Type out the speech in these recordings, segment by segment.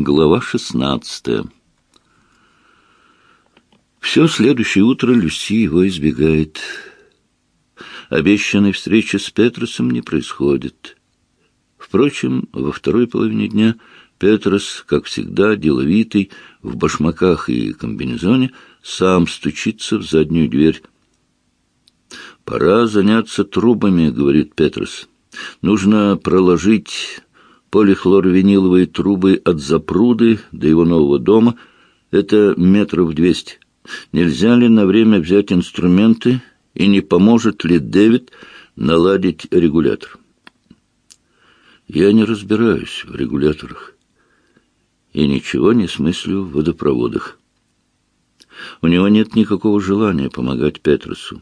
Глава шестнадцатая. Все следующее утро Люси его избегает. Обещанной встречи с Петросом не происходит. Впрочем, во второй половине дня Петрос, как всегда, деловитый, в башмаках и комбинезоне, сам стучится в заднюю дверь. «Пора заняться трубами», — говорит Петрос. «Нужно проложить полихлорвиниловые трубы от запруды до его нового дома. Это метров двести. Нельзя ли на время взять инструменты и не поможет ли Дэвид наладить регулятор? Я не разбираюсь в регуляторах и ничего не смыслю в водопроводах. У него нет никакого желания помогать Петросу.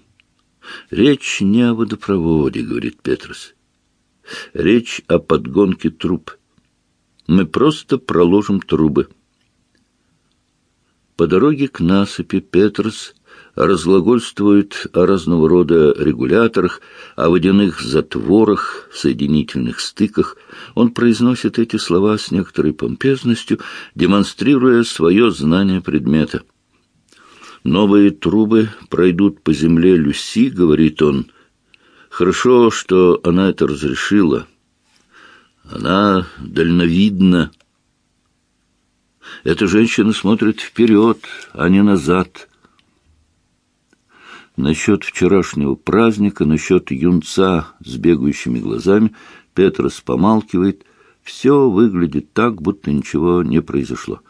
Речь не о водопроводе, говорит Петрос. Речь о подгонке труб. Мы просто проложим трубы. По дороге к насыпи Петрос разглагольствует о разного рода регуляторах, о водяных затворах, соединительных стыках. Он произносит эти слова с некоторой помпезностью, демонстрируя свое знание предмета. «Новые трубы пройдут по земле Люси», — говорит он, — Хорошо, что она это разрешила. Она дальновидна. Эта женщина смотрит вперед, а не назад. Насчет вчерашнего праздника, насчет юнца с бегающими глазами Петрос помалкивает. Все выглядит так, будто ничего не произошло.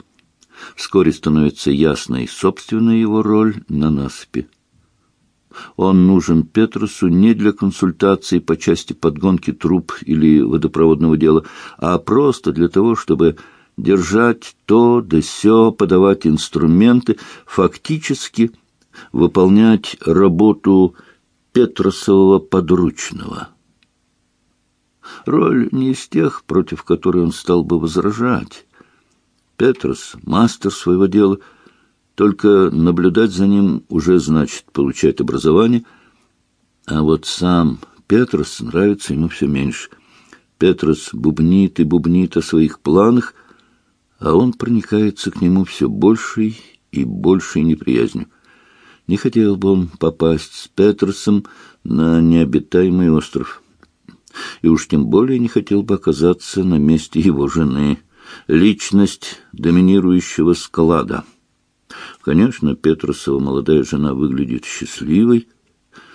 Вскоре становится ясной собственная его роль на насыпи. Он нужен Петрусу не для консультаций по части подгонки труб или водопроводного дела, а просто для того, чтобы держать то да сё, подавать инструменты, фактически выполнять работу Петросового подручного. Роль не из тех, против которой он стал бы возражать. Петрос — мастер своего дела — только наблюдать за ним уже значит получать образование, а вот сам Петрос нравится ему все меньше. Петрос бубнит и бубнит о своих планах, а он проникается к нему все большей и большей неприязнью. Не хотел бы он попасть с Петросом на необитаемый остров. И уж тем более не хотел бы оказаться на месте его жены, личность доминирующего склада. Конечно, Петросова молодая жена выглядит счастливой.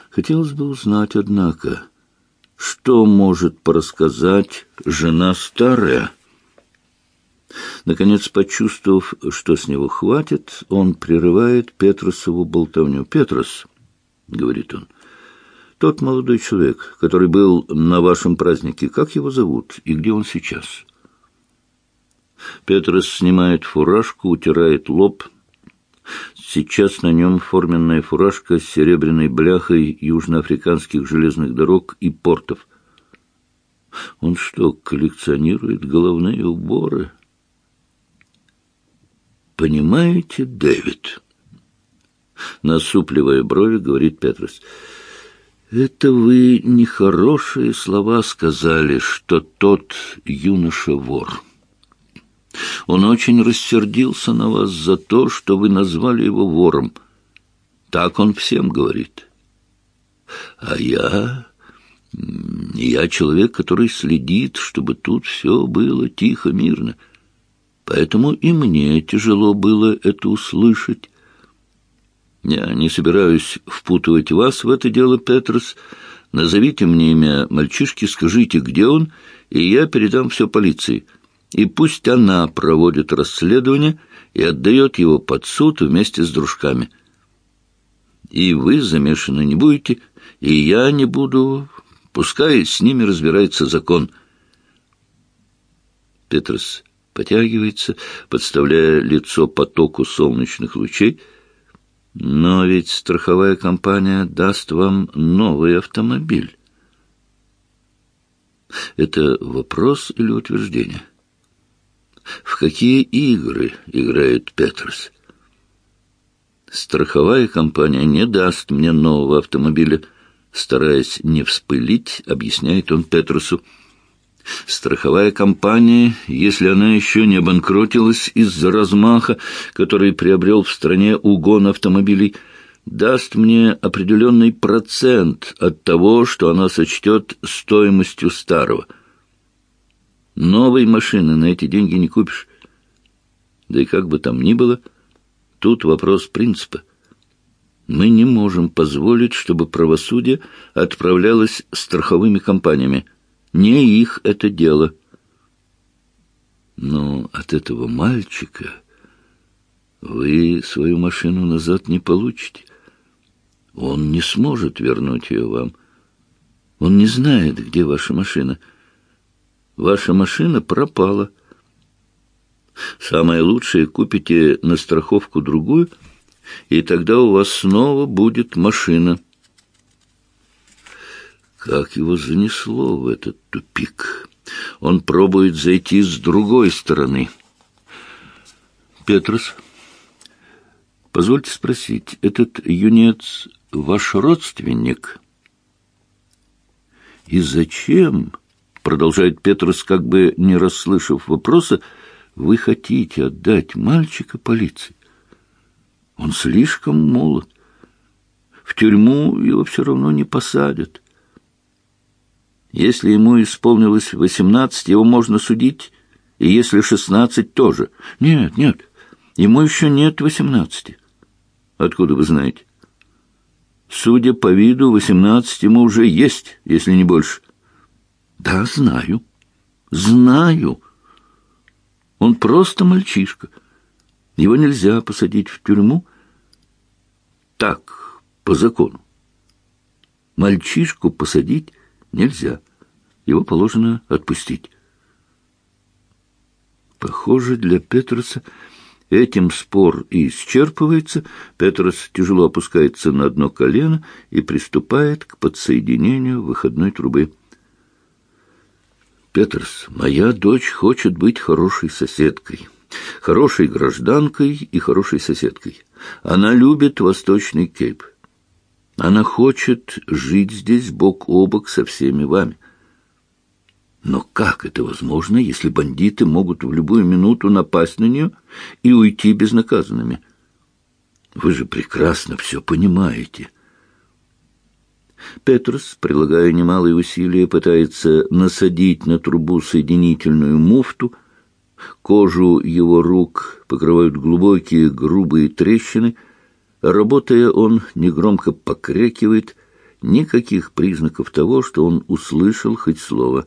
Хотелось бы узнать, однако, что может порассказать жена старая. Наконец, почувствовав, что с него хватит, он прерывает Петросову болтовню. «Петрос», — говорит он, — «тот молодой человек, который был на вашем празднике, как его зовут и где он сейчас?» Петрос снимает фуражку, утирает лоб — Сейчас на нем форменная фуражка с серебряной бляхой южноафриканских железных дорог и портов. Он что, коллекционирует головные уборы? Понимаете, Дэвид? Насупливая брови, говорит Петрос. Это вы нехорошие слова сказали, что тот юноша вор. Он очень рассердился на вас за то, что вы назвали его вором. Так он всем говорит. А я... Я человек, который следит, чтобы тут все было тихо, мирно. Поэтому и мне тяжело было это услышать. Я не собираюсь впутывать вас в это дело, Петрос. Назовите мне имя мальчишки, скажите, где он, и я передам все полиции и пусть она проводит расследование и отдает его под суд вместе с дружками. И вы замешаны не будете, и я не буду, пускай с ними разбирается закон. Петрос потягивается, подставляя лицо потоку солнечных лучей, но ведь страховая компания даст вам новый автомобиль. Это вопрос или утверждение? В какие игры играет Петерс. Страховая компания не даст мне нового автомобиля. Стараясь не вспылить, объясняет он Петрусу. Страховая компания, если она еще не обанкротилась из-за размаха, который приобрел в стране угон автомобилей, даст мне определенный процент от того, что она сочтет стоимостью старого. Новой машины на эти деньги не купишь. Да и как бы там ни было, тут вопрос принципа. Мы не можем позволить, чтобы правосудие отправлялось страховыми компаниями. Не их это дело. Но от этого мальчика вы свою машину назад не получите. Он не сможет вернуть ее вам. Он не знает, где ваша машина. Ваша машина пропала. Самое лучшее купите на страховку другую, и тогда у вас снова будет машина. Как его занесло в этот тупик? Он пробует зайти с другой стороны. Петрус, позвольте спросить, этот юнец ваш родственник? И зачем, продолжает Петрус, как бы не расслышав вопроса, вы хотите отдать мальчика полиции? Он слишком молод. В тюрьму его все равно не посадят. Если ему исполнилось восемнадцать, его можно судить, и если шестнадцать, тоже. Нет, нет, ему еще нет восемнадцати. Откуда вы знаете? Судя по виду, восемнадцать ему уже есть, если не больше. Да, знаю. Знаю. Он просто мальчишка. Его нельзя посадить в тюрьму так, по закону. Мальчишку посадить нельзя. Его положено отпустить. Похоже, для Петруса этим спор и исчерпывается. Петрос тяжело опускается на одно колено и приступает к подсоединению выходной трубы. Петрос, моя дочь хочет быть хорошей соседкой, хорошей гражданкой и хорошей соседкой. Она любит Восточный Кейп. Она хочет жить здесь бок о бок со всеми вами. Но как это возможно, если бандиты могут в любую минуту напасть на нее и уйти безнаказанными? Вы же прекрасно все понимаете. — Петрус, прилагая немалые усилия, пытается насадить на трубу соединительную муфту. Кожу его рук покрывают глубокие грубые трещины. Работая, он негромко покрякивает. Никаких признаков того, что он услышал хоть слово.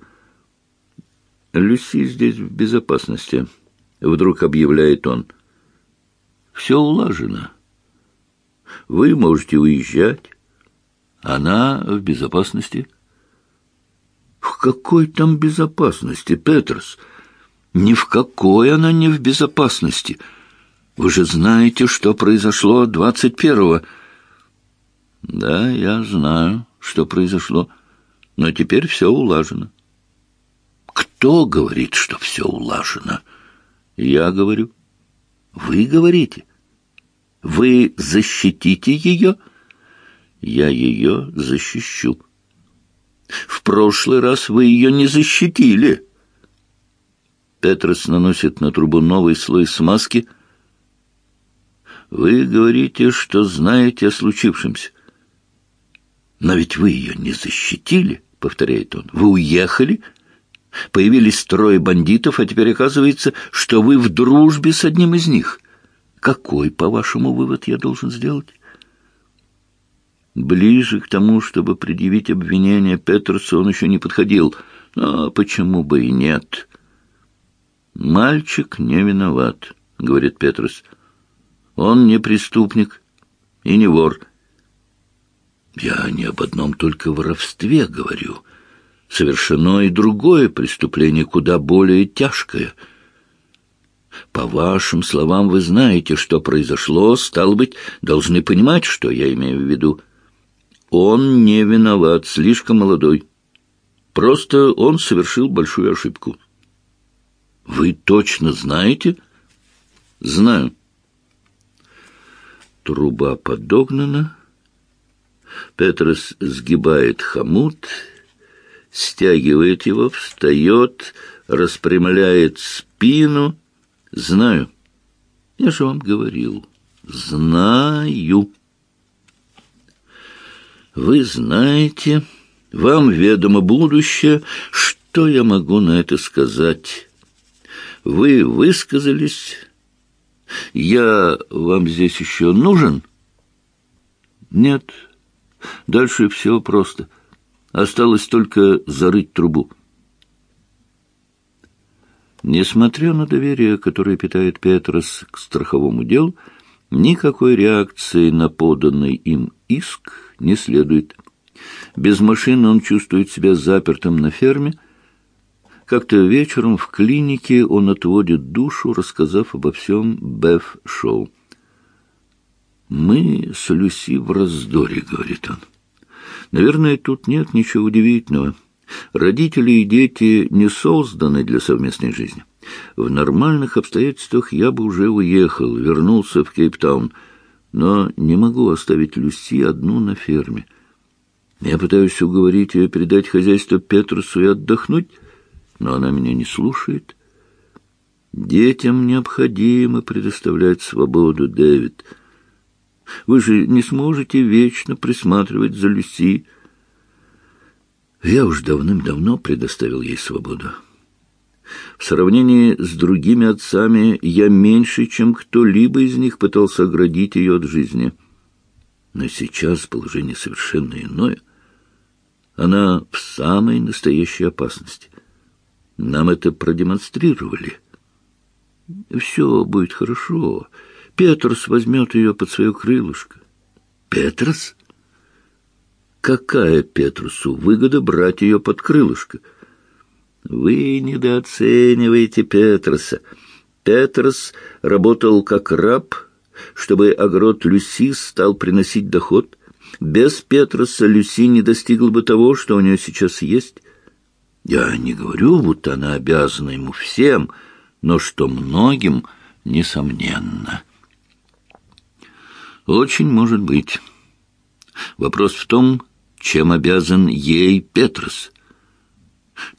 «Люси здесь в безопасности», — вдруг объявляет он. «Все улажено. Вы можете уезжать». Она в безопасности. В какой там безопасности, Петрос? Ни в какой она не в безопасности. Вы же знаете, что произошло двадцать первого. Да, я знаю, что произошло, но теперь все улажено. Кто говорит, что все улажено? Я говорю. Вы говорите. Вы защитите ее? — я ее защищу. В прошлый раз вы ее не защитили. Петрос наносит на трубу новый слой смазки. Вы говорите, что знаете о случившемся. Но ведь вы ее не защитили, повторяет он. Вы уехали, появились трое бандитов, а теперь оказывается, что вы в дружбе с одним из них. Какой, по-вашему, вывод я должен сделать? Ближе к тому, чтобы предъявить обвинение Петерсу, он еще не подходил. Но почему бы и нет? «Мальчик не виноват», — говорит Петрус. «Он не преступник и не вор». «Я не об одном только воровстве говорю. Совершено и другое преступление, куда более тяжкое». По вашим словам, вы знаете, что произошло, стало быть, должны понимать, что я имею в виду. Он не виноват, слишком молодой. Просто он совершил большую ошибку. Вы точно знаете? Знаю. Труба подогнана. Петрос сгибает хомут стягивает его, встает, распрямляет спину. Знаю. Я же вам говорил. Знаю. Вы знаете, вам ведомо будущее. Что я могу на это сказать? Вы высказались. Я вам здесь еще нужен? Нет. Дальше все просто. Осталось только зарыть трубу. Несмотря на доверие, которое питает Петрос к страховому делу, никакой реакции на поданный им иск не следует. Без машины он чувствует себя запертым на ферме. Как-то вечером в клинике он отводит душу, рассказав обо всем Беф Шоу. «Мы с Люси в раздоре», — говорит он. «Наверное, тут нет ничего удивительного». Родители и дети не созданы для совместной жизни. В нормальных обстоятельствах я бы уже уехал, вернулся в Кейптаун, но не могу оставить Люси одну на ферме. Я пытаюсь уговорить ее передать хозяйство Петрусу и отдохнуть, но она меня не слушает. Детям необходимо предоставлять свободу, Дэвид. Вы же не сможете вечно присматривать за Люси, я уж давным-давно предоставил ей свободу. В сравнении с другими отцами я меньше, чем кто-либо из них пытался оградить ее от жизни. Но сейчас положение совершенно иное. Она в самой настоящей опасности. Нам это продемонстрировали. Все будет хорошо. Петрос возьмет ее под свое крылышко. Петрос? Какая Петрусу выгода брать ее под крылышко? Вы недооцениваете Петроса. Петрос работал как раб, чтобы огород Люси стал приносить доход. Без Петроса Люси не достигла бы того, что у нее сейчас есть. Я не говорю, будто она обязана ему всем, но что многим, несомненно. Очень может быть. Вопрос в том, чем обязан ей Петрос.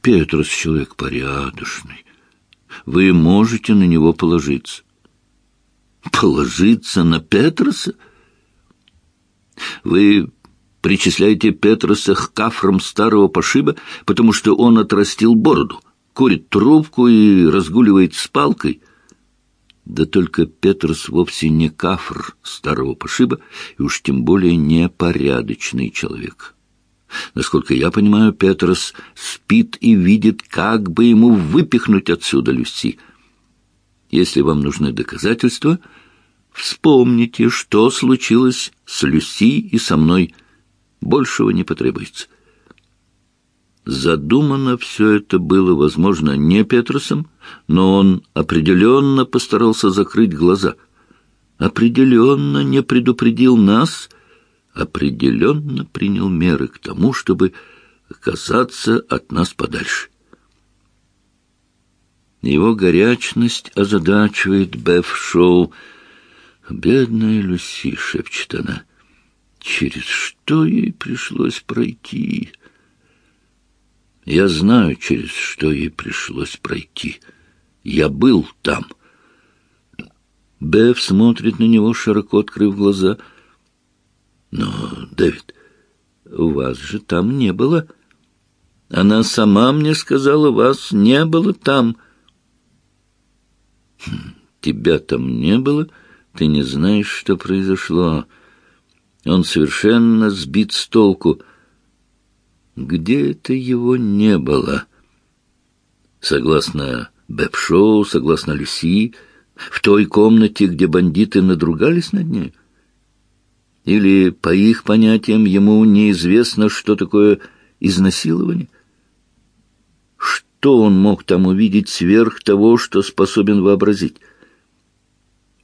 Петрос — человек порядочный. Вы можете на него положиться. Положиться на Петроса? Вы причисляете Петроса к кафрам старого пошиба, потому что он отрастил бороду, курит трубку и разгуливает с палкой — да только Петрос вовсе не кафр старого пошиба, и уж тем более не порядочный человек. Насколько я понимаю, Петрос спит и видит, как бы ему выпихнуть отсюда Люси. Если вам нужны доказательства, вспомните, что случилось с Люси и со мной. Большего не потребуется. Задумано все это было, возможно, не Петросом, но он определенно постарался закрыть глаза. Определенно не предупредил нас, определенно принял меры к тому, чтобы оказаться от нас подальше. Его горячность озадачивает Беф Шоу. «Бедная Люси», — шепчет она, — «через что ей пришлось пройти?» Я знаю, через что ей пришлось пройти. Я был там. Беф смотрит на него, широко открыв глаза. Но, Дэвид, у вас же там не было. Она сама мне сказала, вас не было там. Хм, тебя там не было, ты не знаешь, что произошло. Он совершенно сбит с толку — где это его не было? Согласно Бэбшоу, согласно Люси, в той комнате, где бандиты надругались над ней? Или, по их понятиям, ему неизвестно, что такое изнасилование? Что он мог там увидеть сверх того, что способен вообразить?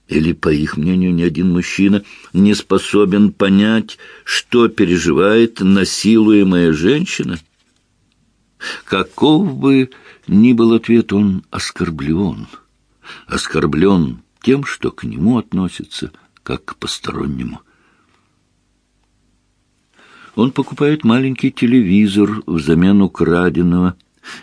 Или, по их мнению, ни один мужчина не способен понять, что переживает насилуемая женщина? Каков бы ни был ответ, он оскорблен. Оскорблен тем, что к нему относится как к постороннему. Он покупает маленький телевизор взамен украденного.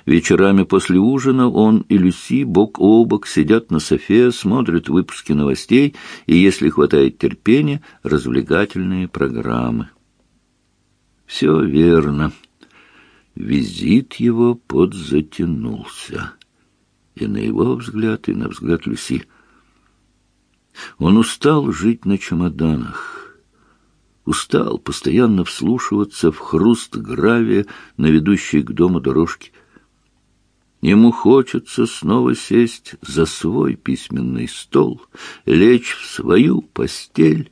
Вечерами после ужина он и Люси бок о бок сидят на софе, смотрят выпуски новостей и, если хватает терпения, развлекательные программы. Все верно. Визит его подзатянулся. И на его взгляд, и на взгляд Люси. Он устал жить на чемоданах. Устал постоянно вслушиваться в хруст гравия на ведущей к дому дорожке. Ему хочется снова сесть за свой письменный стол, лечь в свою постель.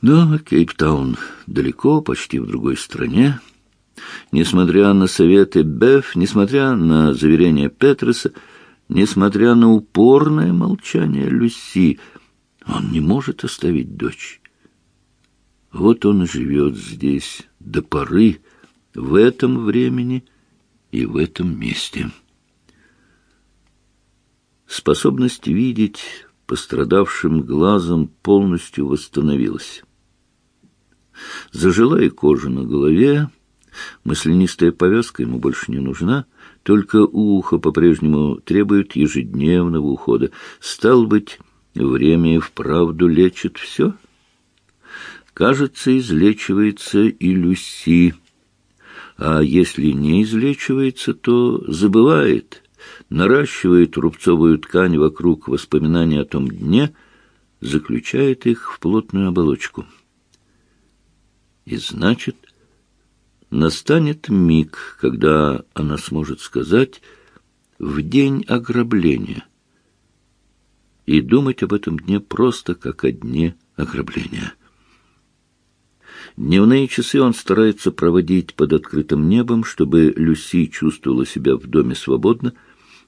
Но Кейптаун далеко, почти в другой стране. Несмотря на советы Беф, несмотря на заверения Петреса, несмотря на упорное молчание Люси, он не может оставить дочь. Вот он живет здесь до поры, в этом времени и в этом месте. Способность видеть пострадавшим глазом полностью восстановилась. Зажила и кожа на голове, Маслянистая повязка ему больше не нужна, только ухо по-прежнему требует ежедневного ухода. Стал быть, время и вправду лечит все? Кажется, излечивается и Люси. А если не излечивается, то забывает, наращивает рубцовую ткань вокруг воспоминаний о том дне, заключает их в плотную оболочку. И значит, Настанет миг, когда она сможет сказать «в день ограбления» и думать об этом дне просто как о дне ограбления. Дневные часы он старается проводить под открытым небом, чтобы Люси чувствовала себя в доме свободно,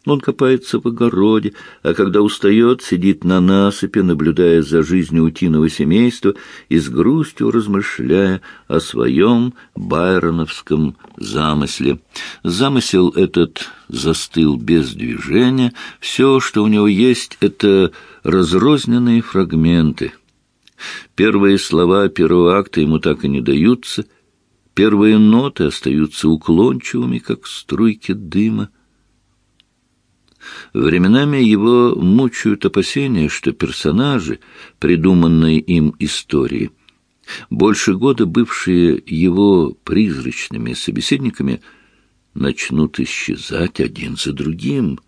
он копается в огороде, а когда устает, сидит на насыпи, наблюдая за жизнью утиного семейства и с грустью размышляя о своем байроновском замысле. Замысел этот застыл без движения. Все, что у него есть, — это разрозненные фрагменты. Первые слова первого акта ему так и не даются. Первые ноты остаются уклончивыми, как струйки дыма. Временами его мучают опасения, что персонажи, придуманные им истории, больше года бывшие его призрачными собеседниками, начнут исчезать один за другим.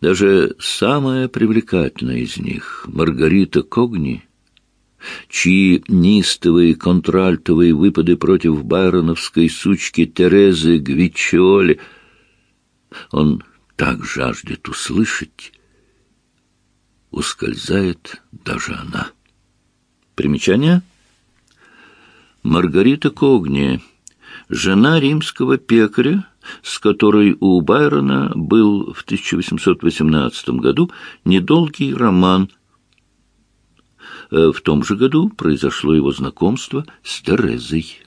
Даже самая привлекательная из них, Маргарита Когни, чьи нистовые контральтовые выпады против байроновской сучки Терезы Гвичоли — он так жаждет услышать, ускользает даже она. Примечание? Маргарита Когния, жена римского пекаря, с которой у Байрона был в 1818 году недолгий роман. Э, в том же году произошло его знакомство с Терезой.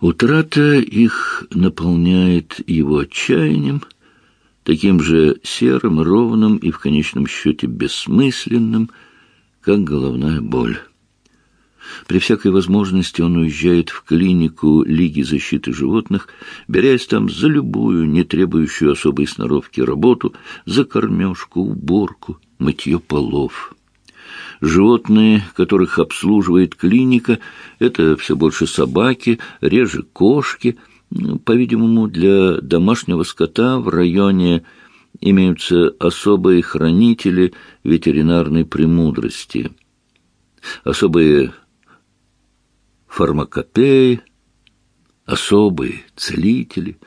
Утрата их наполняет его отчаянием, таким же серым, ровным и в конечном счете бессмысленным, как головная боль. При всякой возможности он уезжает в клинику Лиги защиты животных, берясь там за любую, не требующую особой сноровки работу, за кормежку, уборку, мытье полов. Животные, которых обслуживает клиника, это все больше собаки, реже кошки. По-видимому, для домашнего скота в районе имеются особые хранители ветеринарной премудрости, особые фармакопеи, особые целители.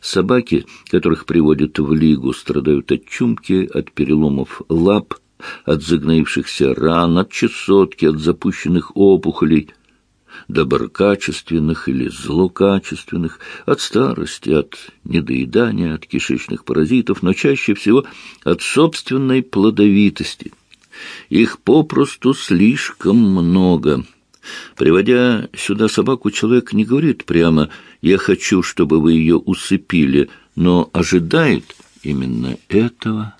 Собаки, которых приводят в лигу, страдают от чумки, от переломов лап – от загноившихся ран, от чесотки, от запущенных опухолей, доброкачественных или злокачественных, от старости, от недоедания, от кишечных паразитов, но чаще всего от собственной плодовитости. Их попросту слишком много. Приводя сюда собаку, человек не говорит прямо «я хочу, чтобы вы ее усыпили», но ожидает именно этого.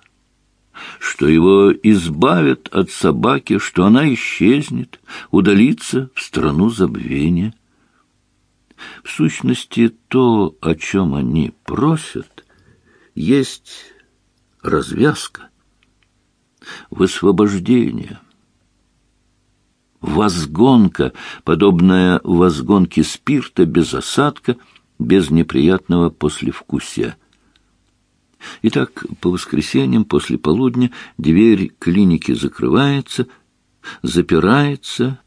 что его избавят от собаки, что она исчезнет, удалится в страну забвения. В сущности, то, о чем они просят, есть развязка, высвобождение, возгонка, подобная возгонке спирта без осадка, без неприятного послевкусия. Итак, по воскресеньям после полудня дверь клиники закрывается, запирается,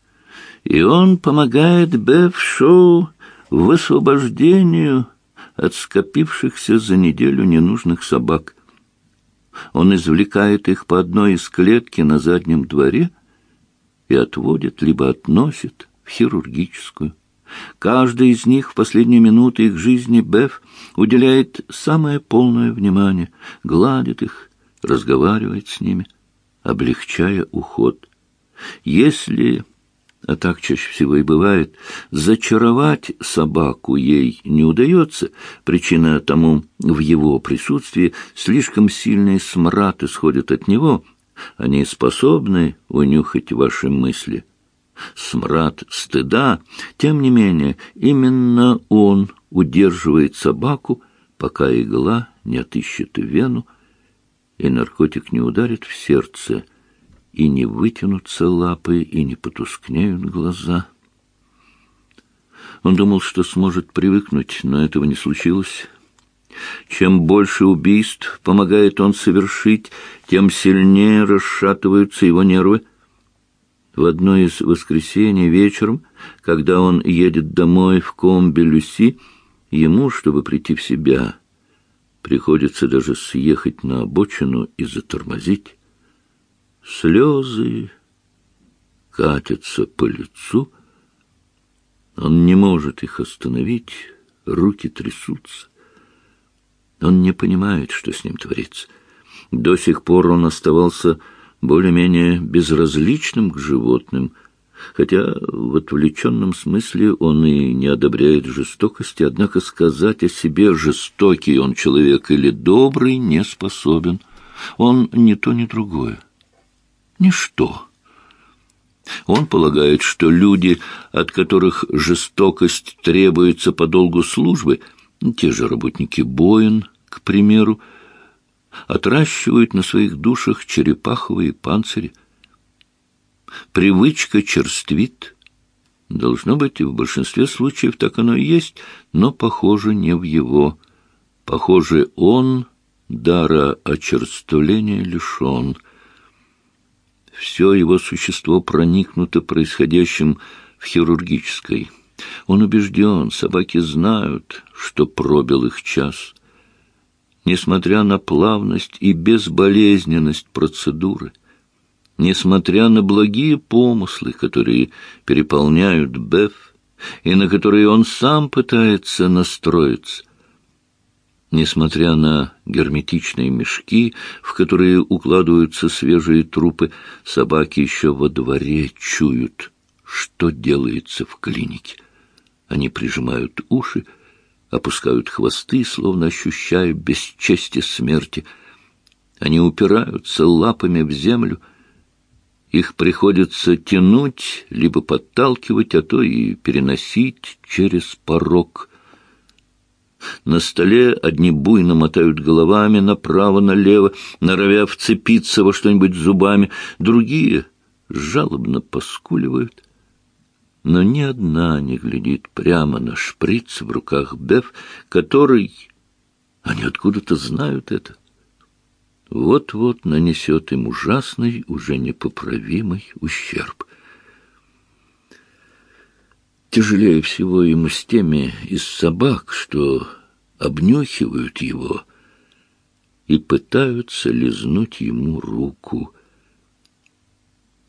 и он помогает Беф-шоу высвобождению от скопившихся за неделю ненужных собак. Он извлекает их по одной из клетки на заднем дворе и отводит, либо относит в хирургическую. Каждый из них в последние минуты их жизни Беф уделяет самое полное внимание, гладит их, разговаривает с ними, облегчая уход. Если а так чаще всего и бывает, зачаровать собаку ей не удается, причина тому в его присутствии слишком сильный смрад исходит от него, они способны унюхать ваши мысли. Смрад стыда, тем не менее, именно он удерживает собаку, пока игла не отыщет вену, и наркотик не ударит в сердце, и не вытянутся лапы, и не потускнеют глаза. Он думал, что сможет привыкнуть, но этого не случилось. Чем больше убийств помогает он совершить, тем сильнее расшатываются его нервы. В одно из воскресений вечером, когда он едет домой в комби Люси, ему, чтобы прийти в себя, приходится даже съехать на обочину и затормозить. Слезы катятся по лицу. Он не может их остановить, руки трясутся. Он не понимает, что с ним творится. До сих пор он оставался более-менее безразличным к животным, хотя в отвлеченном смысле он и не одобряет жестокости, однако сказать о себе, жестокий он человек или добрый, не способен. Он ни то, ни другое ничто. Он полагает, что люди, от которых жестокость требуется по долгу службы, те же работники Боин, к примеру, отращивают на своих душах черепаховые панцири. Привычка черствит. Должно быть, и в большинстве случаев так оно и есть, но, похоже, не в его. Похоже, он дара очерствления лишен — все его существо проникнуто происходящим в хирургической. Он убежден, собаки знают, что пробил их час. Несмотря на плавность и безболезненность процедуры, несмотря на благие помыслы, которые переполняют Беф, и на которые он сам пытается настроиться, Несмотря на герметичные мешки, в которые укладываются свежие трупы, собаки еще во дворе чуют, что делается в клинике. Они прижимают уши, опускают хвосты, словно ощущая бесчестие смерти. Они упираются лапами в землю. Их приходится тянуть, либо подталкивать, а то и переносить через порог – на столе одни буйно мотают головами направо-налево, норовя вцепиться во что-нибудь зубами, другие жалобно поскуливают. Но ни одна не глядит прямо на шприц в руках Беф, который... Они откуда-то знают это. Вот-вот нанесет им ужасный, уже непоправимый ущерб. Тяжелее всего ему с теми из собак, что обнюхивают его и пытаются лизнуть ему руку.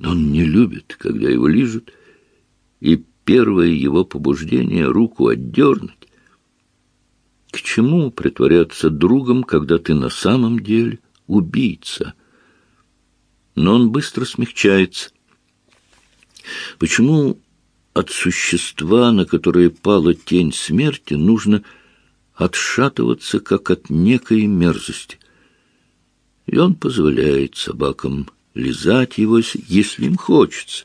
Он не любит, когда его лижут, и первое его побуждение — руку отдернуть. К чему притворяться другом, когда ты на самом деле убийца? Но он быстро смягчается. Почему от существа, на которое пала тень смерти, нужно отшатываться, как от некой мерзости. и он позволяет собакам лизать его, если им хочется,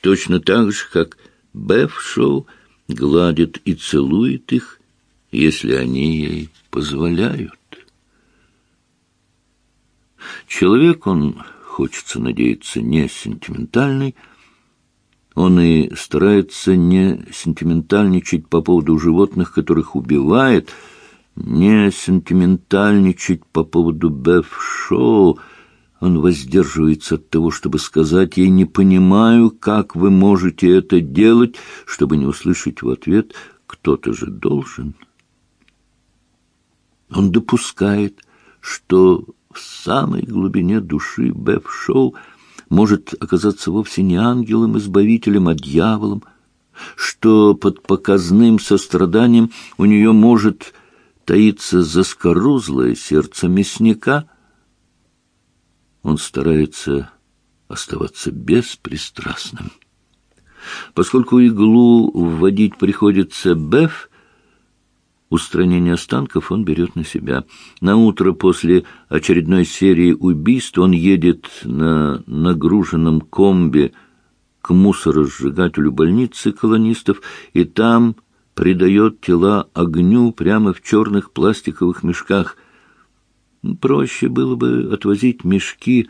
точно так же, как Беф-шоу гладит и целует их, если они ей позволяют. Человек, он, хочется надеяться, не сентиментальный, он и старается не сентиментальничать по поводу животных, которых убивает, не сентиментальничать по поводу Беф-шоу. Он воздерживается от того, чтобы сказать ей «не понимаю, как вы можете это делать», чтобы не услышать в ответ «кто-то же должен». Он допускает, что в самой глубине души Беф-шоу может оказаться вовсе не ангелом-избавителем, а дьяволом, что под показным состраданием у нее может таиться заскорузлое сердце мясника. Он старается оставаться беспристрастным. Поскольку иглу вводить приходится Беф, Устранение останков он берет на себя. На утро после очередной серии убийств он едет на нагруженном комбе к мусоросжигателю больницы колонистов и там придает тела огню прямо в черных пластиковых мешках. Проще было бы отвозить мешки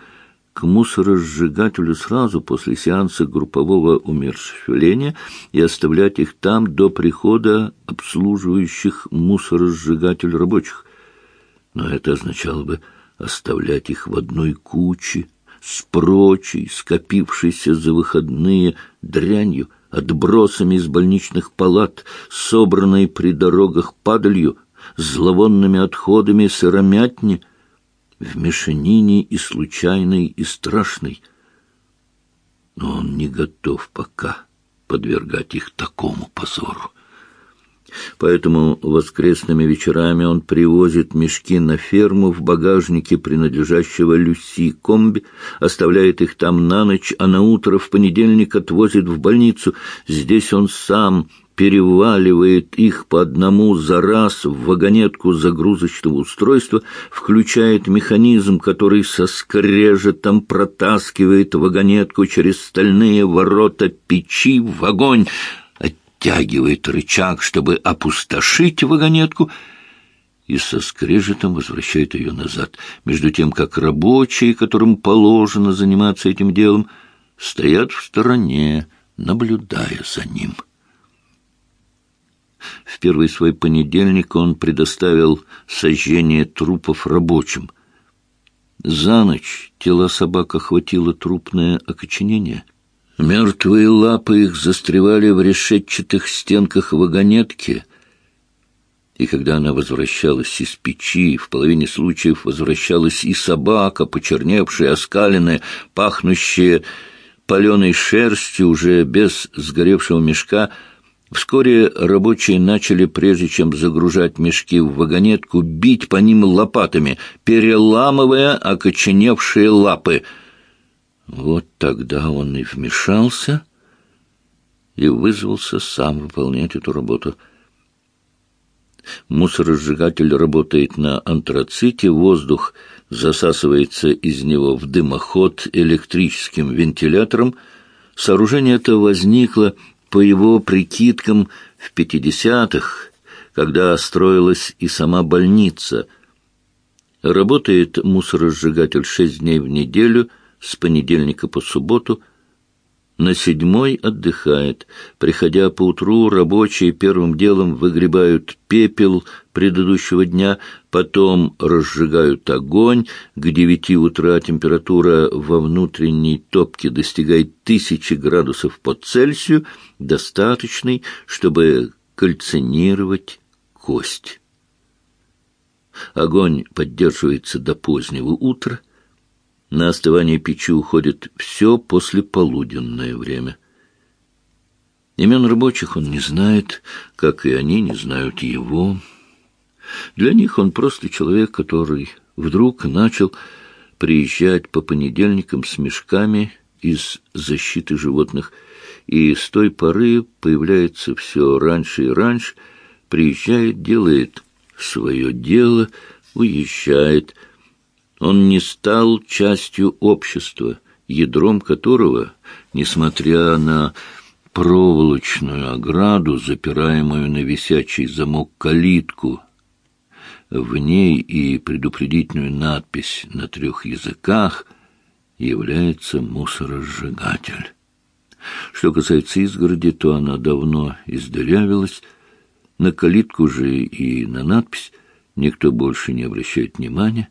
к мусоросжигателю сразу после сеанса группового умерщвления и оставлять их там до прихода обслуживающих мусоросжигатель рабочих. Но это означало бы оставлять их в одной куче с прочей, скопившейся за выходные дрянью, отбросами из больничных палат, собранной при дорогах падалью, зловонными отходами сыромятни — в мешанине и случайной, и страшной. Но он не готов пока подвергать их такому позору. Поэтому воскресными вечерами он привозит мешки на ферму в багажнике принадлежащего Люси комби, оставляет их там на ночь, а на утро в понедельник отвозит в больницу. Здесь он сам переваливает их по одному за раз в вагонетку загрузочного устройства, включает механизм, который со скрежетом протаскивает вагонетку через стальные ворота печи в огонь, оттягивает рычаг, чтобы опустошить вагонетку, и со скрежетом возвращает ее назад, между тем, как рабочие, которым положено заниматься этим делом, стоят в стороне, наблюдая за ним. В первый свой понедельник он предоставил сожжение трупов рабочим. За ночь тела собак охватило трупное окоченение. Мертвые лапы их застревали в решетчатых стенках вагонетки, и когда она возвращалась из печи, в половине случаев возвращалась и собака, почерневшая, оскаленная, пахнущая паленой шерстью, уже без сгоревшего мешка — Вскоре рабочие начали, прежде чем загружать мешки в вагонетку, бить по ним лопатами, переламывая окоченевшие лапы. Вот тогда он и вмешался и вызвался сам выполнять эту работу. Мусоросжигатель работает на антраците, воздух засасывается из него в дымоход электрическим вентилятором. Сооружение это возникло по его прикидкам, в пятидесятых, когда строилась и сама больница. Работает мусоросжигатель шесть дней в неделю, с понедельника по субботу – на седьмой отдыхает. Приходя поутру, рабочие первым делом выгребают пепел предыдущего дня, потом разжигают огонь. К девяти утра температура во внутренней топке достигает тысячи градусов по Цельсию, достаточной, чтобы кальцинировать кость. Огонь поддерживается до позднего утра — на остывание печи уходит все послеполуденное время. Имен рабочих он не знает, как и они не знают его. Для них он просто человек, который вдруг начал приезжать по понедельникам с мешками из защиты животных, и с той поры появляется все раньше и раньше, приезжает, делает свое дело, уезжает, Он не стал частью общества, ядром которого, несмотря на проволочную ограду, запираемую на висячий замок калитку, в ней и предупредительную надпись на трех языках является мусоросжигатель. Что касается изгороди, то она давно издырявилась. На калитку же и на надпись никто больше не обращает внимания.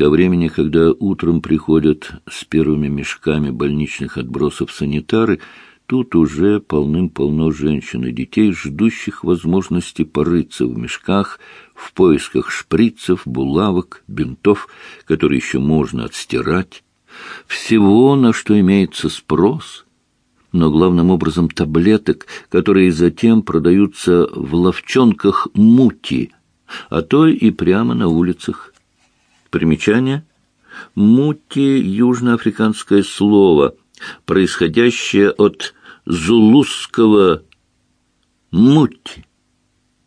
Ко времени, когда утром приходят с первыми мешками больничных отбросов санитары, Тут уже полным-полно женщин и детей, ждущих возможности порыться в мешках, в поисках шприцев, булавок, бинтов, которые еще можно отстирать. Всего, на что имеется спрос, но главным образом таблеток, которые затем продаются в ловчонках мути, а то и прямо на улицах. Примечание. Мути — южноафриканское слово, происходящее от зулусского муть,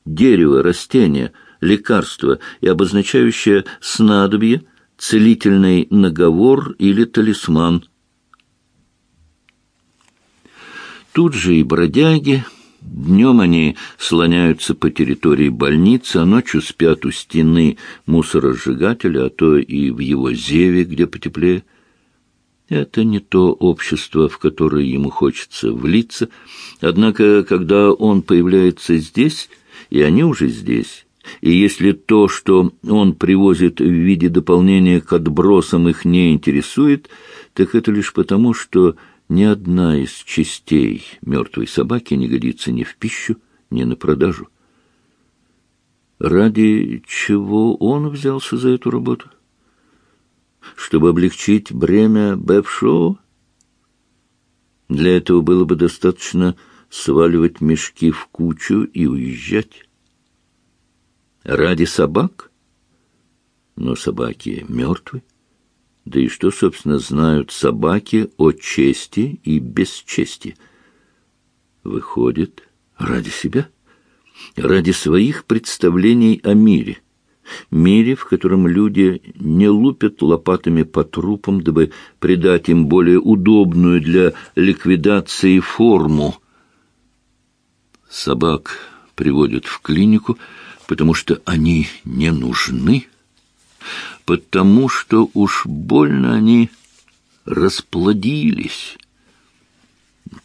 дерево, растение, лекарство и обозначающее снадобье, целительный наговор или талисман. Тут же и бродяги, Днем они слоняются по территории больницы, а ночью спят у стены мусоросжигателя, а то и в его зеве, где потеплее. Это не то общество, в которое ему хочется влиться. Однако, когда он появляется здесь, и они уже здесь, и если то, что он привозит в виде дополнения к отбросам, их не интересует, так это лишь потому, что ни одна из частей мертвой собаки не годится ни в пищу, ни на продажу. Ради чего он взялся за эту работу? чтобы облегчить бремя Бэб-шоу? Для этого было бы достаточно сваливать мешки в кучу и уезжать. Ради собак? Но собаки мертвы. Да и что, собственно, знают собаки о чести и бесчести? Выходит, ради себя? Ради своих представлений о мире мире, в котором люди не лупят лопатами по трупам, дабы придать им более удобную для ликвидации форму. Собак приводят в клинику, потому что они не нужны, потому что уж больно они расплодились.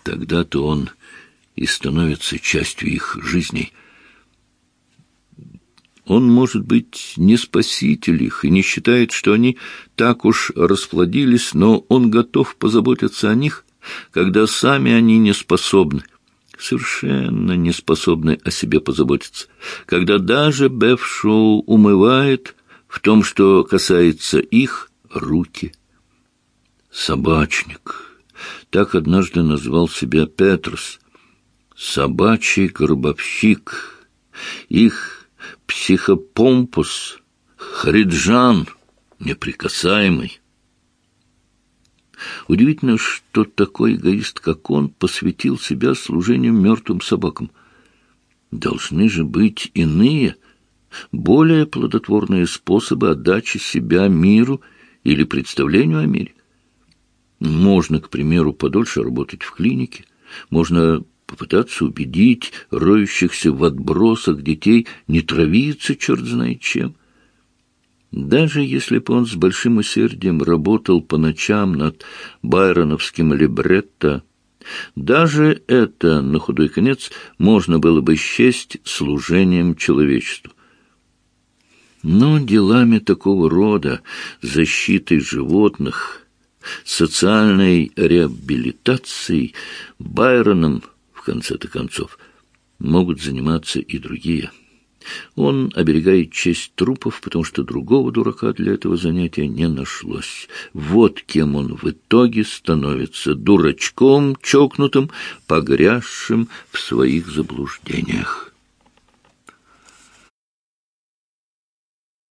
Тогда-то он и становится частью их жизней — он, может быть, не спаситель их и не считает, что они так уж расплодились, но он готов позаботиться о них, когда сами они не способны, совершенно не способны о себе позаботиться, когда даже Беф Шоу умывает в том, что касается их, руки. Собачник. Так однажды назвал себя Петрус. Собачий гробовщик. Их психопомпус, Хриджан, неприкасаемый. Удивительно, что такой эгоист, как он, посвятил себя служению мертвым собакам. Должны же быть иные, более плодотворные способы отдачи себя миру или представлению о мире. Можно, к примеру, подольше работать в клинике, можно попытаться убедить роющихся в отбросах детей не травиться черт знает чем. Даже если бы он с большим усердием работал по ночам над байроновским либретто, даже это, на худой конец, можно было бы счесть служением человечеству. Но делами такого рода, защитой животных, социальной реабилитацией, Байроном – конце-то концов, могут заниматься и другие. Он оберегает честь трупов, потому что другого дурака для этого занятия не нашлось. Вот кем он в итоге становится дурачком, чокнутым, погрязшим в своих заблуждениях.